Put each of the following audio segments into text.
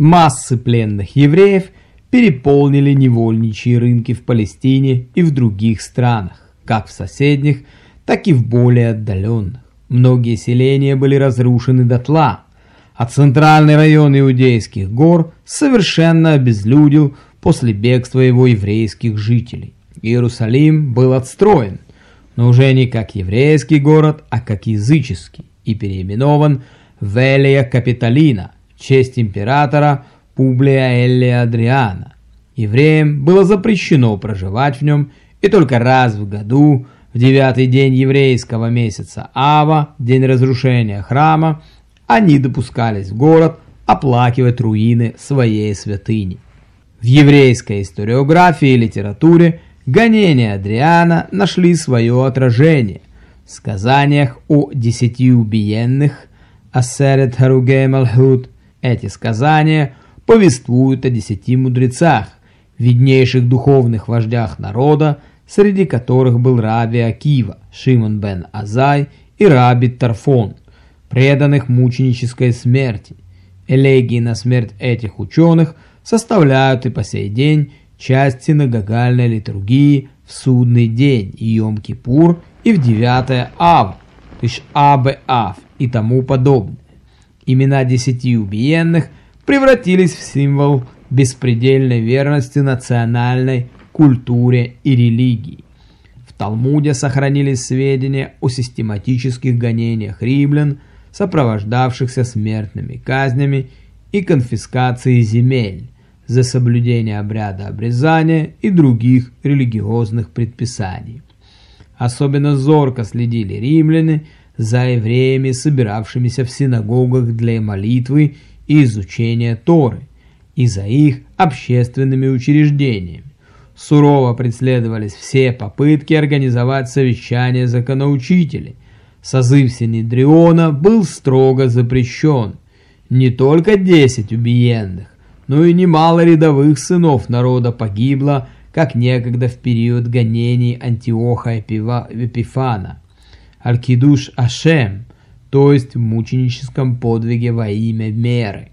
Массы пленных евреев переполнили невольничьи рынки в Палестине и в других странах, как в соседних, так и в более отдаленных. Многие селения были разрушены дотла, а центральный район Иудейских гор совершенно обезлюдил после бегства его еврейских жителей. Иерусалим был отстроен, но уже не как еврейский город, а как языческий, и переименован в Элия Капитолина честь императора Публия Эллия Адриана. Евреям было запрещено проживать в нем, и только раз в году, в девятый день еврейского месяца Ава, день разрушения храма, они допускались в город оплакивать руины своей святыни. В еврейской историографии и литературе гонения Адриана нашли свое отражение в сказаниях о десяти убиенных Асерет Харугей Малхут. Эти сказания повествуют о десяти мудрецах, виднейших духовных вождях народа, среди которых был Раби Акива, Шимон бен Азай и Раби Тарфон, преданных мученической смерти. Элегии на смерть этих ученых – составляют и по сей день часть синагогальной литургии в судный день Йом-Кипур и в 9 Ав, то есть Абе-Ав и тому подобное. Имена десяти убиенных превратились в символ беспредельной верности национальной культуре и религии. В Талмуде сохранились сведения о систематических гонениях римлян, сопровождавшихся смертными казнями и конфискацией земель, за соблюдение обряда обрезания и других религиозных предписаний. Особенно зорко следили римляне за евреями, собиравшимися в синагогах для молитвы и изучения Торы, и за их общественными учреждениями. Сурово преследовались все попытки организовать совещание законоучителей. Созыв Синедриона был строго запрещен. Не только 10 убиенных, но и немало рядовых сынов народа погибло, как некогда в период гонений Антиоха Эпифана. Алькидуш Ашем, то есть в мученическом подвиге во имя меры.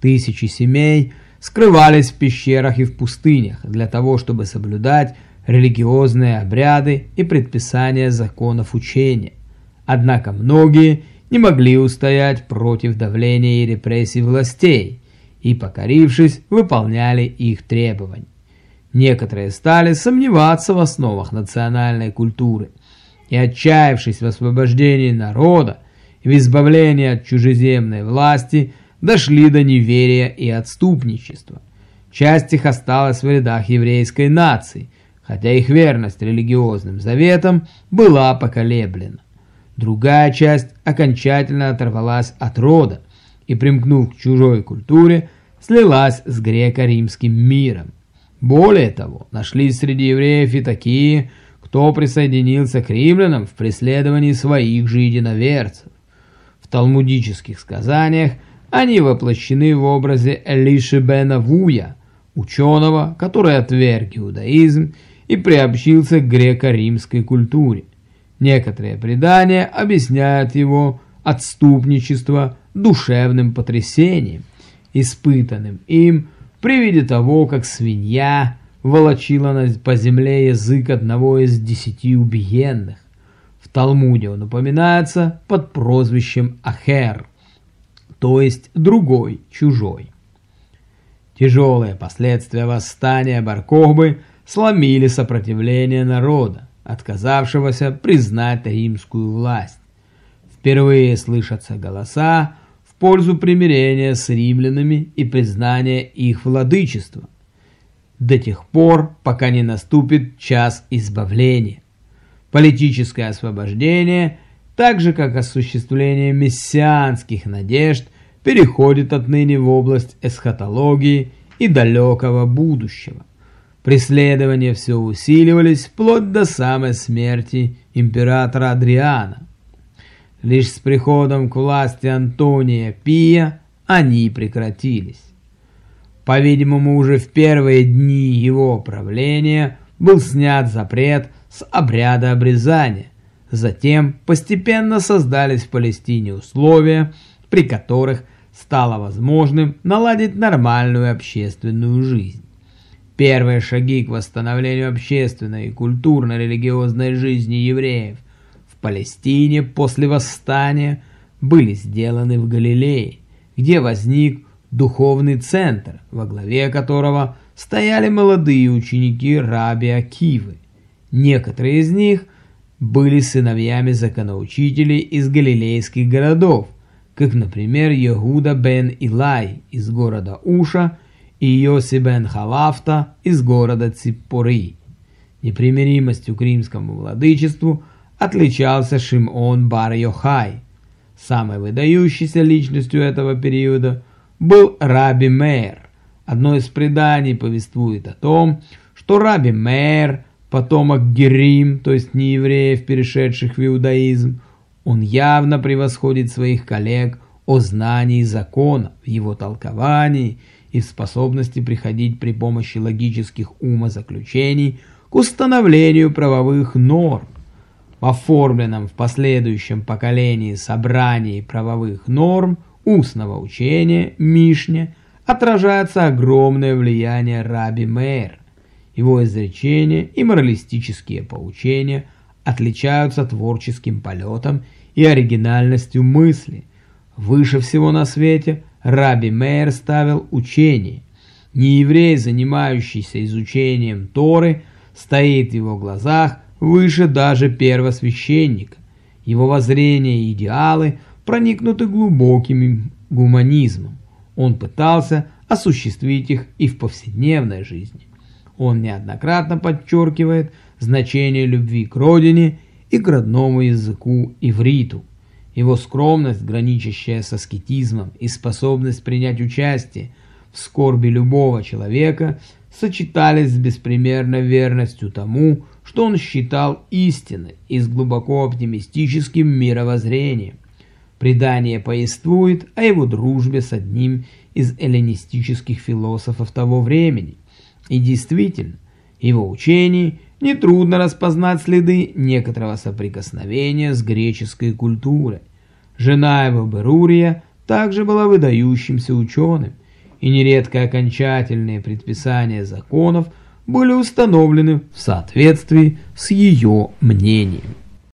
Тысячи семей скрывались в пещерах и в пустынях для того, чтобы соблюдать религиозные обряды и предписания законов учения. Однако многие не могли устоять против давления и репрессий властей – и, покорившись, выполняли их требования. Некоторые стали сомневаться в основах национальной культуры и, отчаявшись в освобождении народа и в избавлении от чужеземной власти, дошли до неверия и отступничества. Часть их осталась в рядах еврейской нации, хотя их верность религиозным заветам была поколеблена. Другая часть окончательно оторвалась от рода и, примкнув к чужой культуре, слилась с греко-римским миром. Более того, нашлись среди евреев и такие, кто присоединился к римлянам в преследовании своих же единоверцев. В талмудических сказаниях они воплощены в образе Элиши бена Вуя, ученого, который отверг иудаизм и приобщился к греко-римской культуре. Некоторые предания объясняют его отступничество душевным потрясением – испытанным им при виде того, как свинья волочила по земле язык одного из десяти убиенных. В Талмуде он упоминается под прозвищем Ахер, то есть другой, чужой. Тяжелые последствия восстания Баркохбы сломили сопротивление народа, отказавшегося признать римскую власть. Впервые слышатся голоса, пользу примирения с римлянами и признания их владычества, до тех пор, пока не наступит час избавления. Политическое освобождение, так же как осуществление мессианских надежд, переходит отныне в область эсхатологии и далекого будущего. Преследования все усиливались вплоть до самой смерти императора Адриана. Лишь с приходом к власти Антония Пия они прекратились. По-видимому, уже в первые дни его правления был снят запрет с обряда обрезания. Затем постепенно создались в Палестине условия, при которых стало возможным наладить нормальную общественную жизнь. Первые шаги к восстановлению общественной и культурно-религиозной жизни евреев в Палестине после восстания были сделаны в Галилее, где возник духовный центр, во главе которого стояли молодые ученики раби Акивы. Некоторые из них были сыновьями законоучителей из галилейских городов, как, например, Ягуда бен Илай из города Уша и Йоси бен Халафта из города Циппоры. Непримиримостью к римскому владычеству отличался Шимон бар Йохай. Самой выдающейся личностью этого периода был Раби Мейр. Одно из преданий повествует о том, что Раби Мейр, потомок Герим, то есть неевреев, перешедших в иудаизм, он явно превосходит своих коллег о знании закона, в его толковании и в способности приходить при помощи логических умозаключений к установлению правовых норм. В оформленном в последующем поколении собрании правовых норм устного учения Мишне отражается огромное влияние Раби Мейр. Его изречения и моралистические поучения отличаются творческим полетом и оригинальностью мысли. Выше всего на свете Раби Мейер ставил учение. Нееврей, занимающийся изучением Торы, стоит в его глазах выше даже первосвященника. Его воззрения и идеалы проникнуты глубоким гуманизмом. Он пытался осуществить их и в повседневной жизни. Он неоднократно подчеркивает значение любви к родине и к родному языку ивриту. Его скромность, граничащая с аскетизмом, и способность принять участие в скорби любого человека сочетались с беспримерной верностью тому, что он считал истиной и с глубоко оптимистическим мировоззрением. Предание повествует о его дружбе с одним из эллинистических философов того времени. И действительно, его учение нетрудно распознать следы некоторого соприкосновения с греческой культурой. Жена его Берурия также была выдающимся ученым, и нередко окончательные предписания законов были установлены в соответствии с ее мнением.